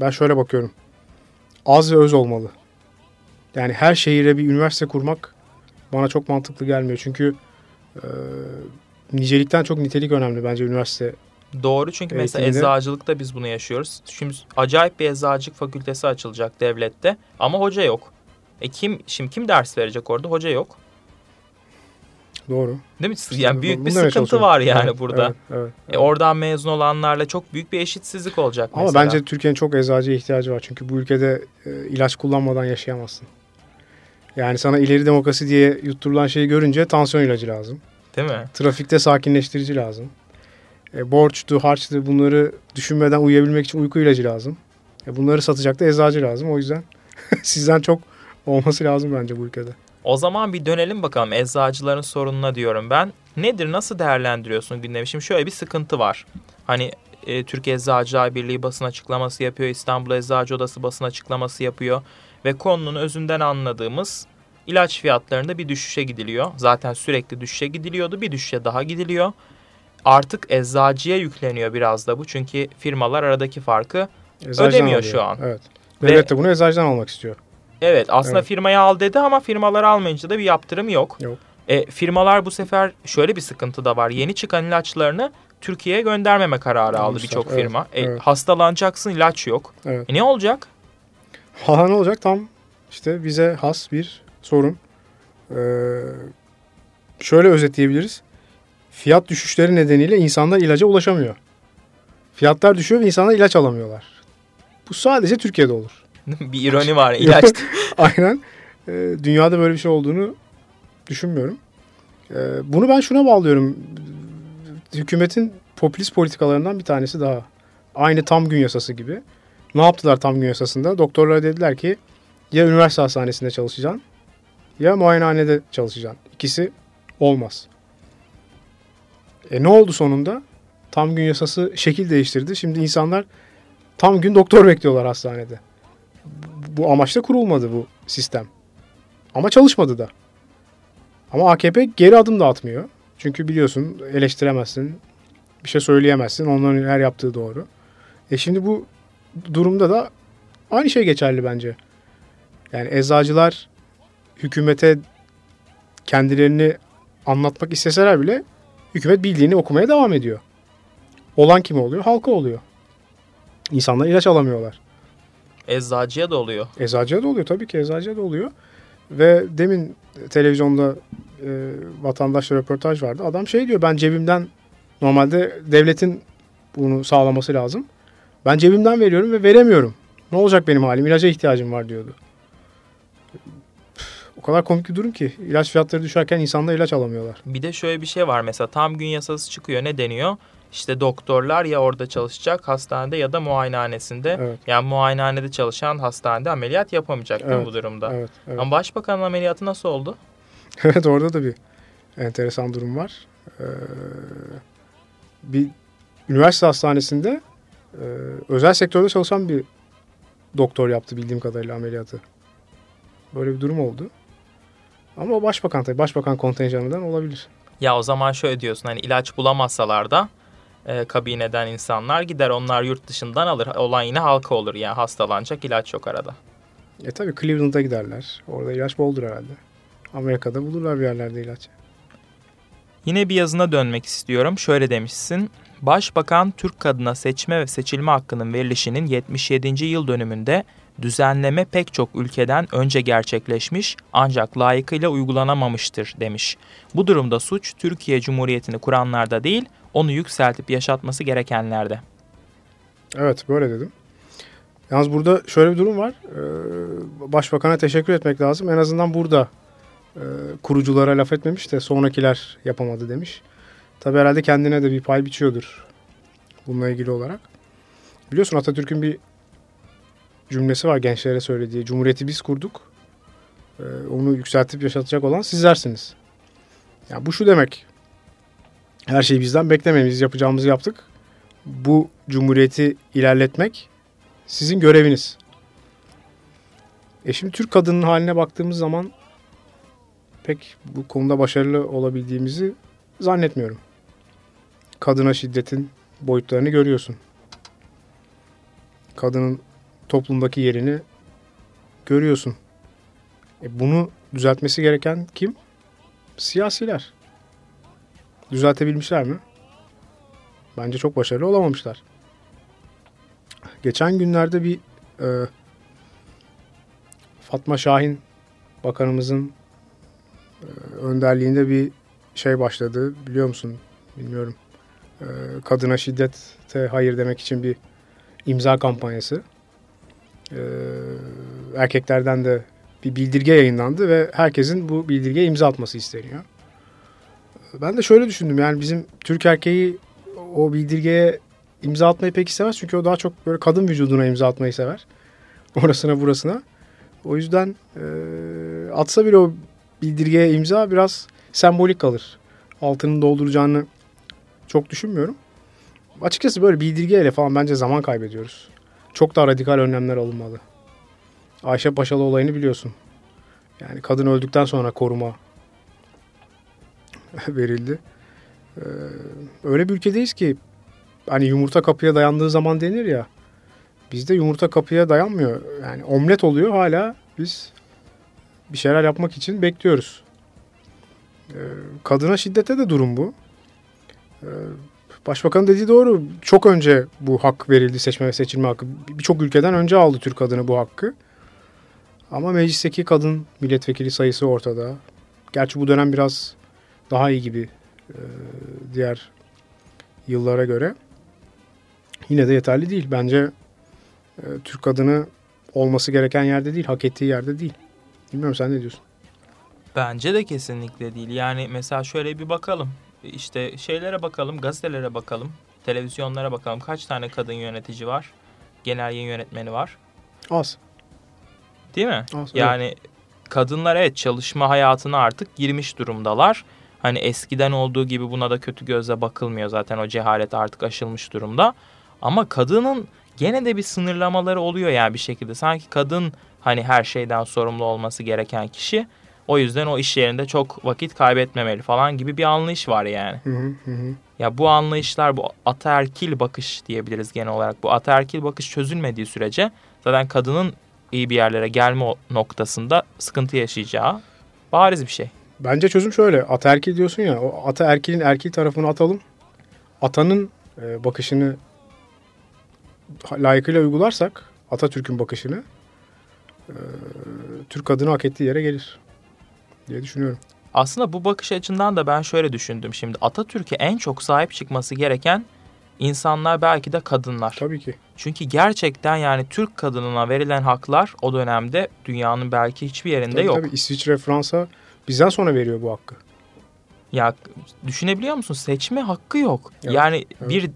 ben şöyle bakıyorum. Az ve öz olmalı. Yani her şehire bir üniversite kurmak bana çok mantıklı gelmiyor. Çünkü e, nicelikten çok nitelik önemli bence üniversite Doğru çünkü mesela eczacılıkta biz bunu yaşıyoruz. Şimdi acayip bir eczacılık fakültesi açılacak devlette ama hoca yok. E kim şimdi kim ders verecek orada? Hoca yok. Doğru. Değil mi? Yani büyük bir sıkıntı var yani evet, burada. Evet, evet, evet. E oradan mezun olanlarla çok büyük bir eşitsizlik olacak Ama mesela. bence Türkiye'nin çok eczacıya ihtiyacı var. Çünkü bu ülkede e, ilaç kullanmadan yaşayamazsın. Yani sana ileri demokrasi diye yutturulan şeyi görünce tansiyon ilacı lazım. Değil mi? Trafikte sakinleştirici lazım. E, borçtu, harçtı bunları düşünmeden uyuyabilmek için uyku ilacı lazım. E, bunları satacak da eczacı lazım. O yüzden sizden çok olması lazım bence bu ülkede. O zaman bir dönelim bakalım eczacıların sorununa diyorum ben. Nedir, nasıl değerlendiriyorsun gündemi? Şimdi şöyle bir sıkıntı var. Hani e, Türkiye Eczacılar Birliği basın açıklaması yapıyor, İstanbul Eczacı Odası basın açıklaması yapıyor. Ve konunun özünden anladığımız ilaç fiyatlarında bir düşüşe gidiliyor. Zaten sürekli düşüşe gidiliyordu, bir düşüşe daha gidiliyor. Artık eczacıya yükleniyor biraz da bu. Çünkü firmalar aradaki farkı Eczacıdan ödemiyor alıyor. şu an. Evet. Devlet de bunu eczacıdan almak istiyor. Evet aslında evet. firmayı al dedi ama firmalar almayınca da bir yaptırım yok. Yok. E, firmalar bu sefer şöyle bir sıkıntı da var. Yeni çıkan ilaçlarını Türkiye'ye göndermeme kararı aldı birçok evet, firma. E, evet. Hastalanacaksın ilaç yok. Evet. E, ne olacak? Valla ne olacak? Tam işte bize has bir sorun. Ee, şöyle özetleyebiliriz. Fiyat düşüşleri nedeniyle insanlar ilaca ulaşamıyor. Fiyatlar düşüyor ve insanlar ilaç alamıyorlar. Bu sadece Türkiye'de olur. bir ironi var ilaç. Aynen. E, dünyada böyle bir şey olduğunu düşünmüyorum. E, bunu ben şuna bağlıyorum. Hükümetin popülist politikalarından bir tanesi daha. Aynı tam gün yasası gibi. Ne yaptılar tam gün yasasında? Doktorlara dediler ki ya üniversite hastanesinde çalışacaksın ya muayenehanede çalışacaksın. İkisi olmaz. E ne oldu sonunda? Tam gün yasası şekil değiştirdi. Şimdi insanlar tam gün doktor bekliyorlar hastanede bu amaçla kurulmadı bu sistem. Ama çalışmadı da. Ama AKP geri adım da atmıyor. Çünkü biliyorsun eleştiremezsin, bir şey söyleyemezsin. Onların her yaptığı doğru. E şimdi bu durumda da aynı şey geçerli bence. Yani eczacılar hükümete kendilerini anlatmak isteseler bile hükümet bildiğini okumaya devam ediyor. Olan kim oluyor? Halka oluyor. İnsanlar ilaç alamıyorlar. Eczacıya da oluyor. Eczacıya da oluyor tabii ki eczacıya da oluyor. Ve demin televizyonda e, vatandaşla röportaj vardı. Adam şey diyor ben cebimden normalde devletin bunu sağlaması lazım. Ben cebimden veriyorum ve veremiyorum. Ne olacak benim halim? İlaca ihtiyacım var diyordu. Kadar komik bir durum ki. ilaç fiyatları düşerken insanlar ilaç alamıyorlar. Bir de şöyle bir şey var mesela tam gün yasası çıkıyor. Ne deniyor? işte doktorlar ya orada çalışacak hastanede ya da muayenehanesinde. Evet. Yani muayenehanede çalışan hastanede ameliyat yapamayacak evet. bu durumda. Evet, evet. Ama başbakanın ameliyatı nasıl oldu? evet orada da bir enteresan durum var. Ee, bir üniversite hastanesinde e, özel sektörde çalışan bir doktor yaptı bildiğim kadarıyla ameliyatı. Böyle bir durum oldu. Ama o başbakan tabii başbakan kontenjanından olabilir. Ya o zaman şöyle diyorsun hani ilaç bulamazsalar da e, kabineden insanlar gider. Onlar yurt dışından alır. Olan yine halka olur yani hastalanacak ilaç yok arada. E tabi Cleveland'a giderler. Orada ilaç boldur herhalde. Amerika'da bulurlar bir yerlerde ilaç. Yine bir yazına dönmek istiyorum. Şöyle demişsin. Başbakan Türk kadına seçme ve seçilme hakkının verilişinin 77. yıl dönümünde düzenleme pek çok ülkeden önce gerçekleşmiş ancak layıkıyla uygulanamamıştır demiş. Bu durumda suç Türkiye Cumhuriyeti'ni kuranlarda değil, onu yükseltip yaşatması gerekenlerde. Evet böyle dedim. Yalnız burada şöyle bir durum var. Ee, başbakan'a teşekkür etmek lazım. En azından burada e, kuruculara laf etmemiş de sonrakiler yapamadı demiş. Tabi herhalde kendine de bir pay biçiyordur bununla ilgili olarak. Biliyorsun Atatürk'ün bir cümlesi var gençlere söylediği. Cumhuriyeti biz kurduk. Ee, onu yükseltip yaşatacak olan sizlersiniz. Yani bu şu demek. Her şeyi bizden beklemeyin. Biz yapacağımızı yaptık. Bu cumhuriyeti ilerletmek sizin göreviniz. E şimdi Türk kadının haline baktığımız zaman pek bu konuda başarılı olabildiğimizi zannetmiyorum. Kadına şiddetin boyutlarını görüyorsun. Kadının toplumdaki yerini görüyorsun. E bunu düzeltmesi gereken kim? Siyasiler. Düzeltebilmişler mi? Bence çok başarılı olamamışlar. Geçen günlerde bir e, Fatma Şahin bakanımızın e, önderliğinde bir şey başladı biliyor musun? Bilmiyorum. E, kadına şiddete hayır demek için bir imza kampanyası. E, erkeklerden de bir bildirge yayınlandı ve herkesin bu bildirgeye imza atması isteniyor. Ben de şöyle düşündüm yani bizim Türk erkeği o bildirgeye imza atmayı pek istemez. Çünkü o daha çok böyle kadın vücuduna imza atmayı sever. Orasına burasına. O yüzden e, atsa bile o bildirgeye imza biraz sembolik kalır. Altının dolduracağını çok düşünmüyorum. Açıkçası böyle bildirgeyle falan bence zaman kaybediyoruz. Çok daha radikal önlemler alınmalı. Ayşe Paşalı olayını biliyorsun. Yani kadın öldükten sonra koruma verildi. Ee, öyle bir ülkedeyiz ki hani yumurta kapıya dayandığı zaman denir ya. Bizde yumurta kapıya dayanmıyor. Yani omlet oluyor hala biz bir şeyler yapmak için bekliyoruz. Ee, kadına şiddete de durum bu. Ee, Başbakan dediği doğru. Çok önce bu hak verildi seçme ve seçilme hakkı. Birçok ülkeden önce aldı Türk kadını bu hakkı. Ama meclisteki kadın milletvekili sayısı ortada. Gerçi bu dönem biraz daha iyi gibi e, diğer yıllara göre. Yine de yeterli değil. Bence e, Türk kadını olması gereken yerde değil, hak ettiği yerde değil. Bilmiyorum sen ne diyorsun? Bence de kesinlikle değil. Yani mesela şöyle bir bakalım. İşte şeylere bakalım, gazetelere bakalım, televizyonlara bakalım. Kaç tane kadın yönetici var? Genel yayın yönetmeni var. Az. Değil mi? Az, yani evet. kadınlar evet çalışma hayatına artık girmiş durumdalar. Hani eskiden olduğu gibi buna da kötü gözle bakılmıyor zaten o cehalet artık aşılmış durumda. Ama kadının gene de bir sınırlamaları oluyor yani bir şekilde. Sanki kadın hani her şeyden sorumlu olması gereken kişi. O yüzden o iş yerinde çok vakit kaybetmemeli falan gibi bir anlayış var yani. Hı hı hı. Ya bu anlayışlar bu ataerkil bakış diyebiliriz genel olarak. Bu ataerkil bakış çözülmediği sürece zaten kadının iyi bir yerlere gelme noktasında sıkıntı yaşayacağı bariz bir şey. Bence çözüm şöyle. Ataerkil diyorsun ya. O ataerkilin erkil tarafını atalım. Atanın e, bakışını layıkıyla uygularsak Atatürk'ün bakışını e, Türk kadını hak ettiği yere gelir diye düşünüyorum. Aslında bu bakış açısından da ben şöyle düşündüm şimdi. Atatürk'e en çok sahip çıkması gereken insanlar belki de kadınlar. Tabii ki. Çünkü gerçekten yani Türk kadınına verilen haklar o dönemde dünyanın belki hiçbir yerinde tabii, yok. Tabii İsviçre, Fransa bizden sonra veriyor bu hakkı. Ya düşünebiliyor musun? Seçme hakkı yok. Evet, yani evet. bir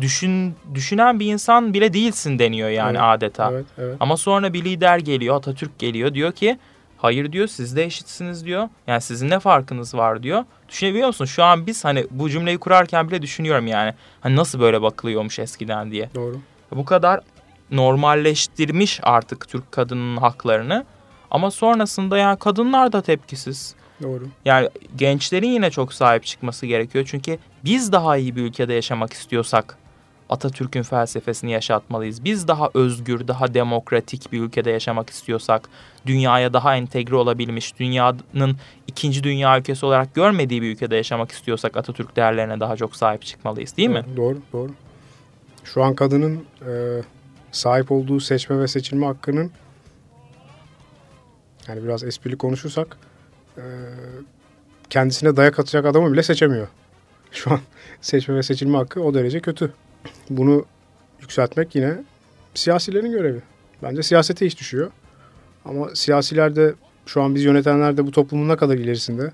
düşün düşünen bir insan bile değilsin deniyor yani evet, adeta. Evet, evet. Ama sonra bir lider geliyor, Atatürk geliyor diyor ki hayır diyor siz de eşitsiniz diyor. Yani sizin ne farkınız var diyor. Düşünebiliyor musun? Şu an biz hani bu cümleyi kurarken bile düşünüyorum yani. Hani nasıl böyle bakılıyormuş eskiden diye. Doğru. Bu kadar normalleştirmiş artık Türk kadının haklarını. Ama sonrasında yani kadınlar da tepkisiz. Doğru. Yani gençlerin yine çok sahip çıkması gerekiyor. Çünkü biz daha iyi bir ülkede yaşamak istiyorsak Atatürk'ün felsefesini yaşatmalıyız. Biz daha özgür, daha demokratik bir ülkede yaşamak istiyorsak, dünyaya daha entegre olabilmiş, dünyanın ikinci dünya ülkesi olarak görmediği bir ülkede yaşamak istiyorsak Atatürk değerlerine daha çok sahip çıkmalıyız değil mi? Doğru, doğru. Şu an kadının e, sahip olduğu seçme ve seçilme hakkının yani biraz esprili konuşursak e, kendisine dayak atacak adamı bile seçemiyor. Şu an seçme ve seçilme hakkı o derece kötü. Bunu yükseltmek yine siyasilerin görevi. Bence siyasete iş düşüyor. Ama siyasiler de şu an biz yönetenler de bu toplumun ne kadar ilerisinde?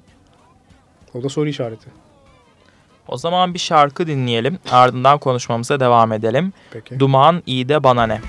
O da soru işareti. O zaman bir şarkı dinleyelim. Ardından konuşmamıza devam edelim. Peki. Duman iyi de bana ne?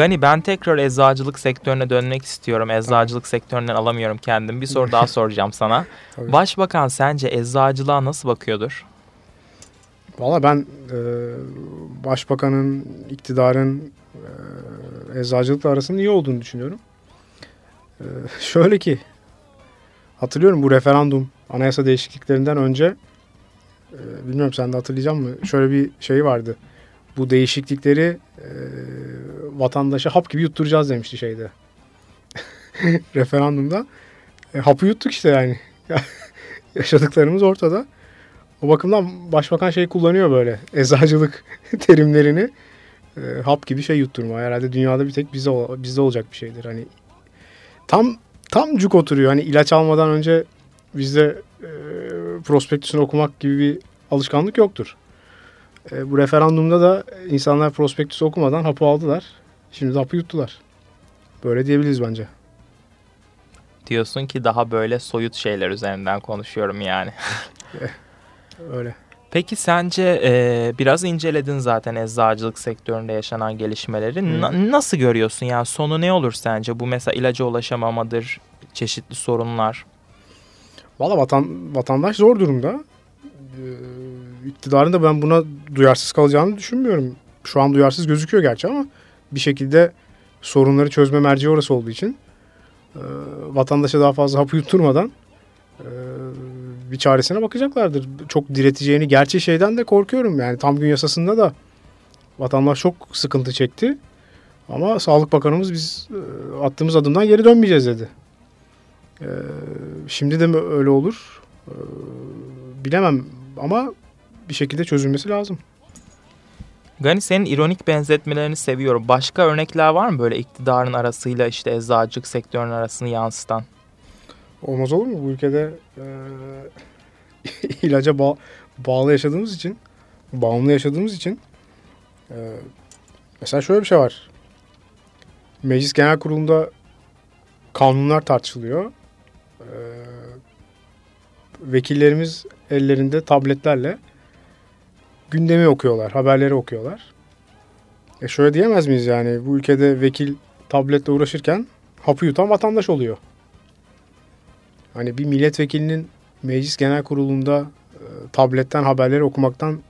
Gani ben tekrar eczacılık sektörüne dönmek istiyorum. Eczacılık sektöründen alamıyorum kendim. Bir soru daha soracağım sana. Tabii. Başbakan sence eczacılığa nasıl bakıyordur? Valla ben e, başbakanın, iktidarın e, eczacılıkla arasının iyi olduğunu düşünüyorum. E, şöyle ki hatırlıyorum bu referandum anayasa değişikliklerinden önce e, bilmiyorum sen de hatırlayacak mı? Şöyle bir şey vardı. Bu değişiklikleri e, vatandaşa hap gibi yutturacağız demişti şeyde. Referandumda. E, hapı yuttuk işte yani. Yaşadıklarımız ortada. O bakımdan başbakan şey kullanıyor böyle eczacılık terimlerini. E, hap gibi şey yutturma. Herhalde dünyada bir tek bize bizde olacak bir şeydir. Hani tam tam cuk oturuyor. Hani ilaç almadan önce bizde e, prospektüsünü okumak gibi bir alışkanlık yoktur. E, bu referandumda da insanlar prospektüsü okumadan hapı aldılar. Şimdi hapı yuttular. Böyle diyebiliriz bence. Diyorsun ki daha böyle soyut şeyler üzerinden konuşuyorum yani. Öyle. Peki sence e, biraz inceledin zaten eczacılık sektöründe yaşanan gelişmeleri. Na, nasıl görüyorsun yani sonu ne olur sence? Bu mesela ilaca ulaşamamadır, çeşitli sorunlar. Valla vatan, vatandaş zor durumda. Ee, iktidarın da ben buna duyarsız kalacağını düşünmüyorum. Şu an duyarsız gözüküyor gerçi ama bir şekilde sorunları çözme merci orası olduğu için e, vatandaşa daha fazla hapı yutturmadan e, bir çaresine bakacaklardır. Çok direteceğini gerçi şeyden de korkuyorum. Yani tam gün yasasında da vatandaş çok sıkıntı çekti. Ama Sağlık Bakanımız biz e, attığımız adımdan geri dönmeyeceğiz dedi. E, şimdi de mi öyle olur? E, bilemem ama bir şekilde çözülmesi lazım. Gani senin ironik benzetmelerini seviyorum. Başka örnekler var mı böyle iktidarın arasıyla işte eczacılık sektörünün arasını yansıtan? Olmaz olur mu? Bu ülkede e, ilaca ba bağlı yaşadığımız için, bağımlı yaşadığımız için e, mesela şöyle bir şey var. Meclis Genel Kurulu'nda kanunlar tartışılıyor. E, vekillerimiz ellerinde tabletlerle gündemi okuyorlar, haberleri okuyorlar. E şöyle diyemez miyiz yani bu ülkede vekil tabletle uğraşırken hapı yutan vatandaş oluyor. Hani bir milletvekilinin meclis genel kurulunda e, tabletten haberleri okumaktan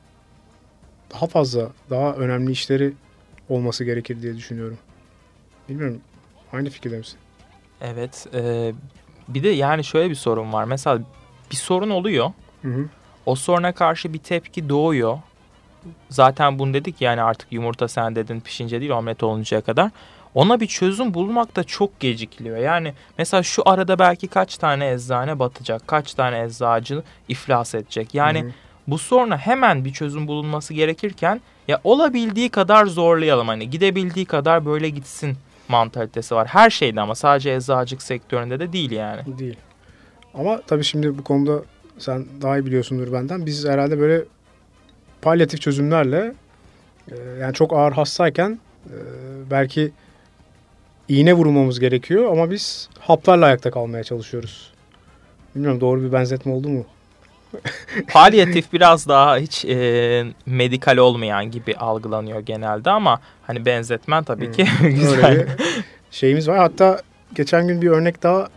daha fazla, daha önemli işleri olması gerekir diye düşünüyorum. Bilmiyorum. Aynı fikirde misin? Evet. E, bir de yani şöyle bir sorun var. Mesela bir sorun oluyor. Hı hı. O soruna karşı bir tepki doğuyor. Zaten bunu dedik yani artık yumurta sen dedin pişince değil omlet oluncaya kadar ona bir çözüm bulmak da çok gecikiliyor. Yani mesela şu arada belki kaç tane eczane batacak, kaç tane eczacı iflas edecek. Yani hı hı. bu soruna hemen bir çözüm bulunması gerekirken ya olabildiği kadar zorlayalım hani gidebildiği kadar böyle gitsin mantalitesi var. Her şeyde ama sadece eczacılık sektöründe de değil yani. Değil. Ama tabii şimdi bu konuda sen daha iyi biliyorsundur benden. Biz herhalde böyle palyatif çözümlerle yani çok ağır hastayken belki iğne vurmamız gerekiyor ama biz haplarla ayakta kalmaya çalışıyoruz. Bilmiyorum doğru bir benzetme oldu mu? Palyatif biraz daha hiç e, medikal olmayan gibi algılanıyor genelde ama hani benzetmen tabii ki güzel. Öyle şeyimiz var. Hatta geçen gün bir örnek daha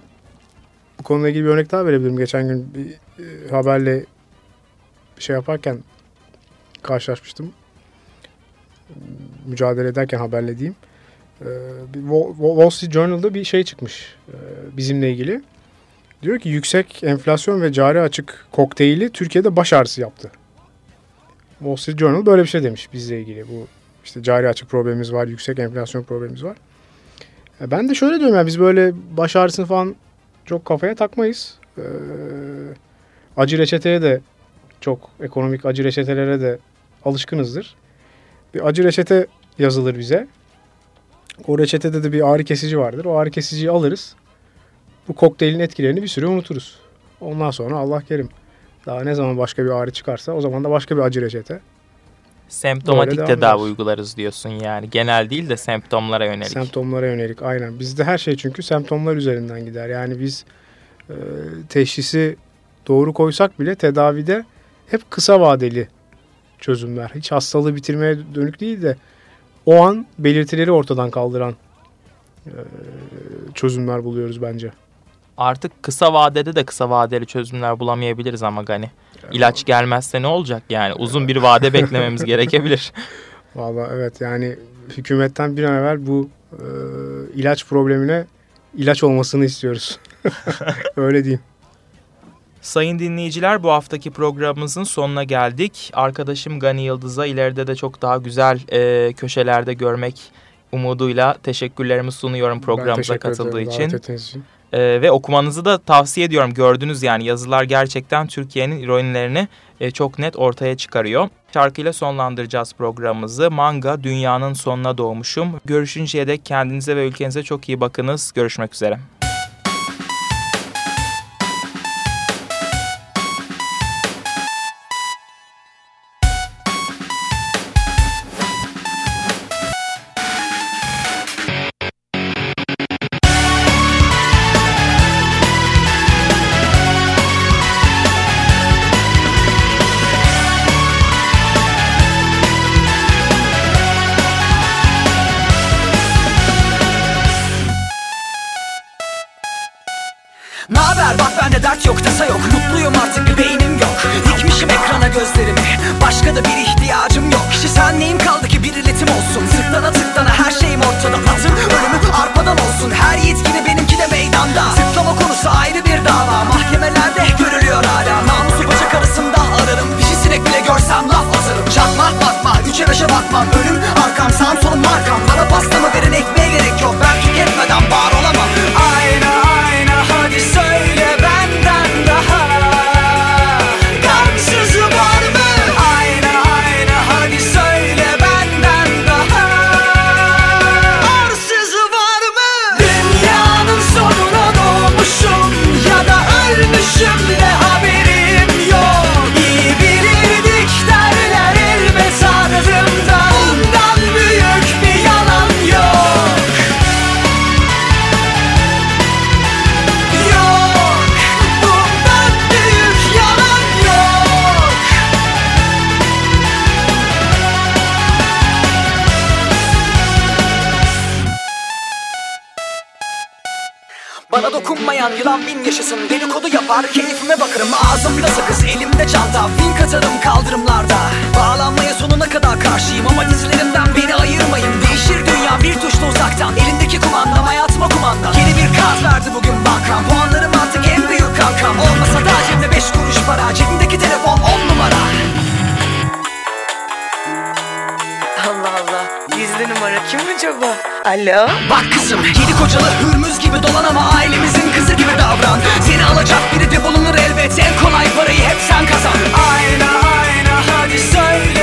bu konuyla ilgili bir örnek daha verebilirim. Geçen gün bir e, haberle şey yaparken karşılaşmıştım. Mücadele ederken haberle diyeyim. Ee, Wall Street Journal'da bir şey çıkmış e, bizimle ilgili. Diyor ki yüksek enflasyon ve cari açık kokteyli Türkiye'de baş ağrısı yaptı. Wall Street Journal böyle bir şey demiş bizle ilgili. Bu işte cari açık problemimiz var, yüksek enflasyon problemimiz var. E, ben de şöyle diyorum ya biz böyle baş ağrısını falan çok kafaya takmayız. Acı reçeteye de çok ekonomik acı reçetelere de alışkınızdır. Bir acı reçete yazılır bize. O reçetede de bir ağrı kesici vardır. O ağrı kesiciyi alırız. Bu kokteylin etkilerini bir süre unuturuz. Ondan sonra Allah kerim. Daha ne zaman başka bir ağrı çıkarsa o zaman da başka bir acı reçete. Semptomatik tedavi uygularız diyorsun yani. Genel değil de semptomlara yönelik. Semptomlara yönelik aynen. Bizde her şey çünkü semptomlar üzerinden gider. Yani biz e, teşhisi doğru koysak bile tedavide hep kısa vadeli çözümler. Hiç hastalığı bitirmeye dönük değil de o an belirtileri ortadan kaldıran e, çözümler buluyoruz bence. Artık kısa vadede de kısa vadeli çözümler bulamayabiliriz ama Gani. İlaç gelmezse ne olacak yani? Uzun bir vade beklememiz gerekebilir. Valla evet yani hükümetten bir an evvel bu e, ilaç problemine ilaç olmasını istiyoruz. Öyle diyeyim. Sayın dinleyiciler bu haftaki programımızın sonuna geldik. Arkadaşım Gani Yıldız'a ileride de çok daha güzel e, köşelerde görmek umuduyla teşekkürlerimi sunuyorum programımıza katıldığı için. için. E, ve okumanızı da tavsiye ediyorum. Gördünüz yani yazılar gerçekten Türkiye'nin ironilerini e, çok net ortaya çıkarıyor. Şarkıyla sonlandıracağız programımızı. Manga Dünyanın Sonuna Doğmuşum. Görüşünceye dek kendinize ve ülkenize çok iyi bakınız. Görüşmek üzere. yaşasın. Delikodu yapar keyfime bakarım. Ağzımda sakız elimde çanta. Fink atarım kaldırımlarda. Bağlanmaya sonuna kadar karşıyım Ama dizlerimden beni ayırmayın. Değişir dünya bir tuşla uzaktan. Elindeki kumandam hayatıma kumandan Yeni bir kart verdi bugün bankam. Puanlarım artık en büyük kankam. Olmasa da cebimde beş kuruş para. Cebimdeki telefon on numara. Allah Allah. Gizli numara. Kim acaba? Alo? Bak kızım yedi kocalı hürmüz gibi dolan ama ailemizin babası gibi davran. Seni alacak biri de bulunur elbet. En kolay parayı hep sen kazan. Ayna ayna hadi söyle.